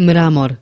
mramor